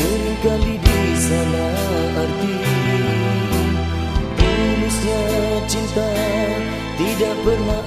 Seringkali disalah arti Tulusnya cinta Tidak pernah